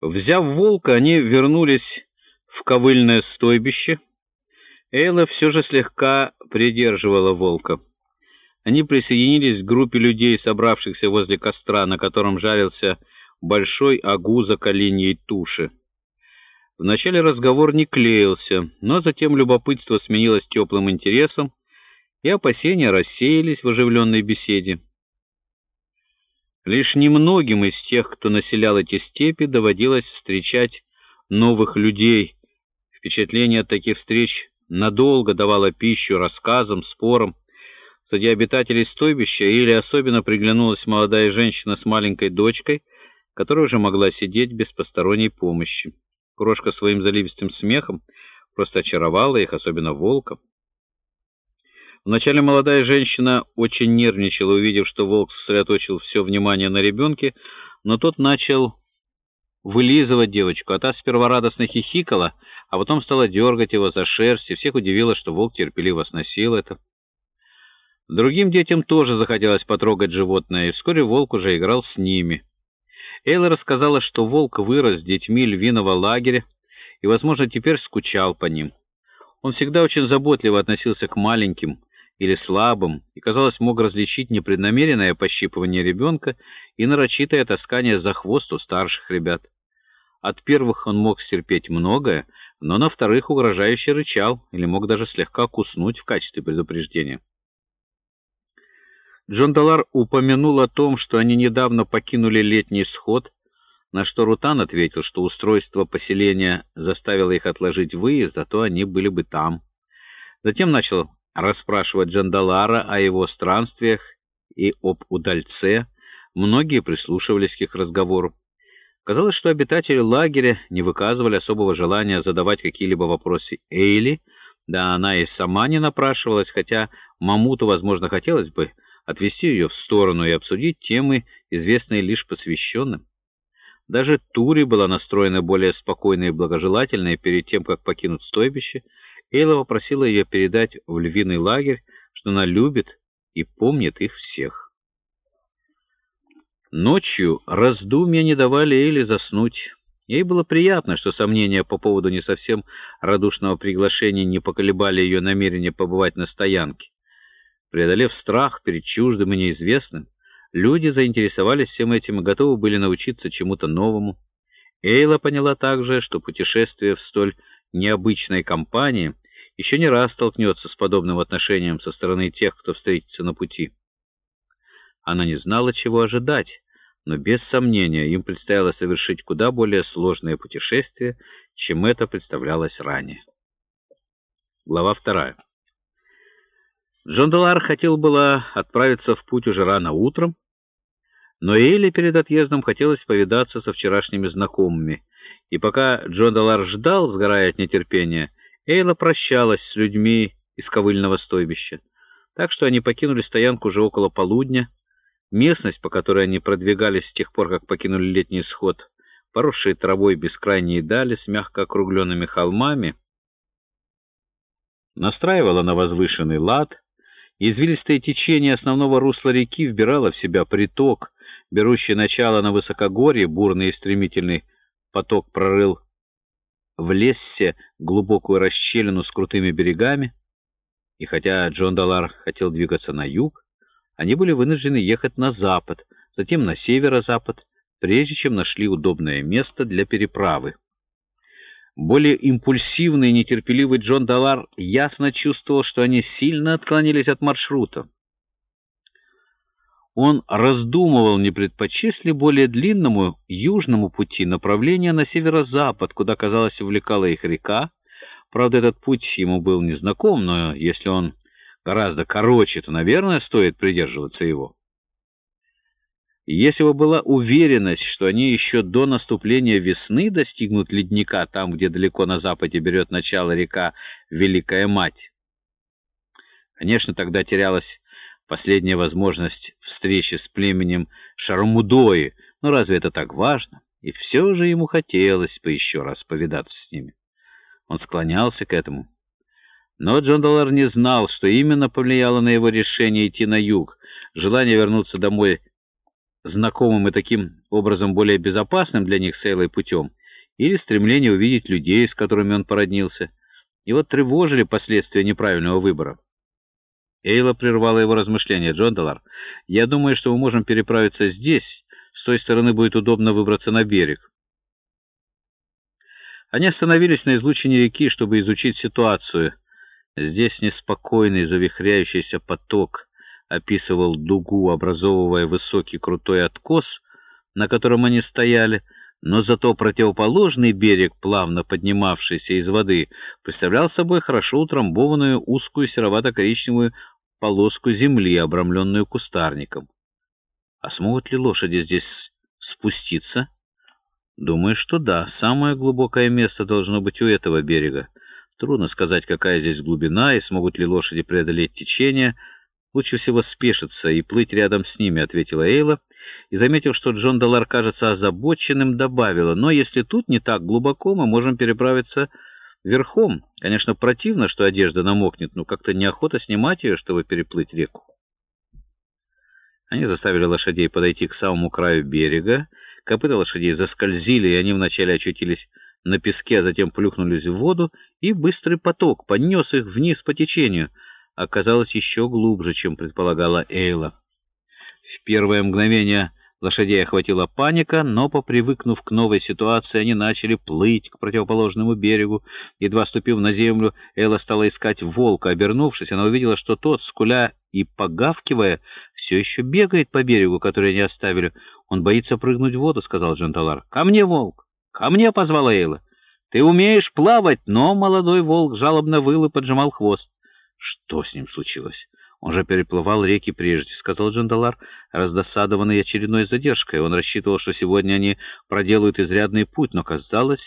Взяв волка, они вернулись в ковыльное стойбище. Эйла все же слегка придерживала волка. Они присоединились к группе людей, собравшихся возле костра, на котором жарился большой агуза оленьей туши. Вначале разговор не клеился, но затем любопытство сменилось теплым интересом, и опасения рассеялись в оживленной беседе. Лишь немногим из тех, кто населял эти степи, доводилось встречать новых людей. Впечатление от таких встреч надолго давало пищу рассказам, спорам. Среди обитателей стойбища или особенно приглянулась молодая женщина с маленькой дочкой, которая уже могла сидеть без посторонней помощи. Крошка своим заливистым смехом просто очаровала их, особенно волка. Вначале молодая женщина очень нервничала, увидев, что волк сосредоточил все внимание на ребенке, но тот начал вылизывать девочку, а та сперва радостно хихикала, а потом стала дергать его за шерсть, и всех удивило, что волк терпеливо сносил это. Другим детям тоже захотелось потрогать животное, и вскоре волк уже играл с ними. Эйла рассказала, что волк вырос с детьми львиного лагеря и, возможно, теперь скучал по ним. Он всегда очень заботливо относился к маленьким, или слабым, и, казалось, мог различить непреднамеренное пощипывание ребенка и нарочитое таскание за хвост у старших ребят. От первых он мог стерпеть многое, но на вторых угрожающе рычал или мог даже слегка куснуть в качестве предупреждения. Джон Далар упомянул о том, что они недавно покинули летний сход, на что Рутан ответил, что устройство поселения заставило их отложить выезд, зато они были бы там. Затем начал расспрашивать Джандалара о его странствиях и об удальце, многие прислушивались к их разговору. Казалось, что обитатели лагеря не выказывали особого желания задавать какие-либо вопросы Эйли, да она и сама не напрашивалась, хотя Мамуту, возможно, хотелось бы отвести ее в сторону и обсудить темы, известные лишь посвященным. Даже Тури была настроена более спокойно и благожелательно перед тем, как покинуть стойбище, Эйла попросила ее передать в львиный лагерь, что она любит и помнит их всех. Ночью раздумья не давали Эйле заснуть. Ей было приятно, что сомнения по поводу не совсем радушного приглашения не поколебали ее намерение побывать на стоянке. Преодолев страх перед чуждым и неизвестным, люди заинтересовались всем этим и готовы были научиться чему-то новому. Эйла поняла также, что путешествие в столь необычной компании еще не раз столкнется с подобным отношением со стороны тех, кто встретится на пути. Она не знала, чего ожидать, но без сомнения им предстояло совершить куда более сложное путешествие, чем это представлялось ранее. Глава вторая. Джон Делар хотел было отправиться в путь уже рано утром, но Эйли перед отъездом хотелось повидаться со вчерашними знакомыми, и пока Джон Делар ждал, сгорая от нетерпения, Эйла прощалась с людьми из ковыльного стойбища. Так что они покинули стоянку уже около полудня. Местность, по которой они продвигались с тех пор, как покинули летний сход, поросшие травой бескрайние дали с мягко округленными холмами, настраивала на возвышенный лад. Извилистое течение основного русла реки вбирало в себя приток, берущий начало на высокогорье, бурный и стремительный поток прорыл в глубокую расщелину с крутыми берегами, и хотя Джон Далар хотел двигаться на юг, они были вынуждены ехать на запад, затем на северо-запад, прежде чем нашли удобное место для переправы. Более импульсивный и нетерпеливый Джон Далар ясно чувствовал, что они сильно отклонились от маршрута. Он раздумывал, не предпочесть ли более длинному южному пути направление на северо-запад, куда, казалось, увлекала их река. Правда, этот путь ему был незнаком, но если он гораздо короче, то, наверное, стоит придерживаться его. Если бы была уверенность, что они еще до наступления весны достигнут ледника там, где далеко на западе берет начало река Великая Мать, конечно, тогда терялась последняя возможность встречи с племенем Шармудои, но разве это так важно? И все же ему хотелось бы еще раз повидаться с ними. Он склонялся к этому. Но Джон Доллар не знал, что именно повлияло на его решение идти на юг. Желание вернуться домой знакомым и таким образом более безопасным для них с Эйлой путем, или стремление увидеть людей, с которыми он породнился. Его тревожили последствия неправильного выбора. Эйла прервала его размышления. «Джон Даллар, я думаю, что мы можем переправиться здесь. С той стороны будет удобно выбраться на берег». Они остановились на излучине реки, чтобы изучить ситуацию. Здесь неспокойный завихряющийся поток описывал дугу, образовывая высокий крутой откос, на котором они стояли, но зато противоположный берег, плавно поднимавшийся из воды, представлял собой хорошо утрамбованную узкую серовато-коричневую полоску земли, обрамленную кустарником. А смогут ли лошади здесь спуститься? Думаю, что да. Самое глубокое место должно быть у этого берега. Трудно сказать, какая здесь глубина и смогут ли лошади преодолеть течение. Лучше всего спешиться и плыть рядом с ними, — ответила Эйла, и, заметив, что Джон Даллар кажется озабоченным, добавила, но если тут не так глубоко, мы можем переправиться верхом. Конечно, противно, что одежда намокнет, но как-то неохота снимать ее, чтобы переплыть реку. Они заставили лошадей подойти к самому краю берега. Копыта лошадей заскользили, и они вначале очутились на песке, а затем плюхнулись в воду, и быстрый поток поднес их вниз по течению. Оказалось еще глубже, чем предполагала Эйла. В первое мгновение лошадей охватила паника, но, попривыкнув к новой ситуации, они начали плыть к противоположному берегу. Едва ступив на землю, Элла стала искать волка. Обернувшись, она увидела, что тот, скуля и погавкивая, все еще бегает по берегу, который они оставили. «Он боится прыгнуть в воду», — сказал Джанталар. «Ко мне, волк! Ко мне!» — позвала Эйла. «Ты умеешь плавать!» Но молодой волк жалобно выл и поджимал хвост. Что с ним случилось? Он же переплывал реки прежде, — сказал Джандалар, раздосадованный очередной задержкой. Он рассчитывал, что сегодня они проделают изрядный путь, но, казалось,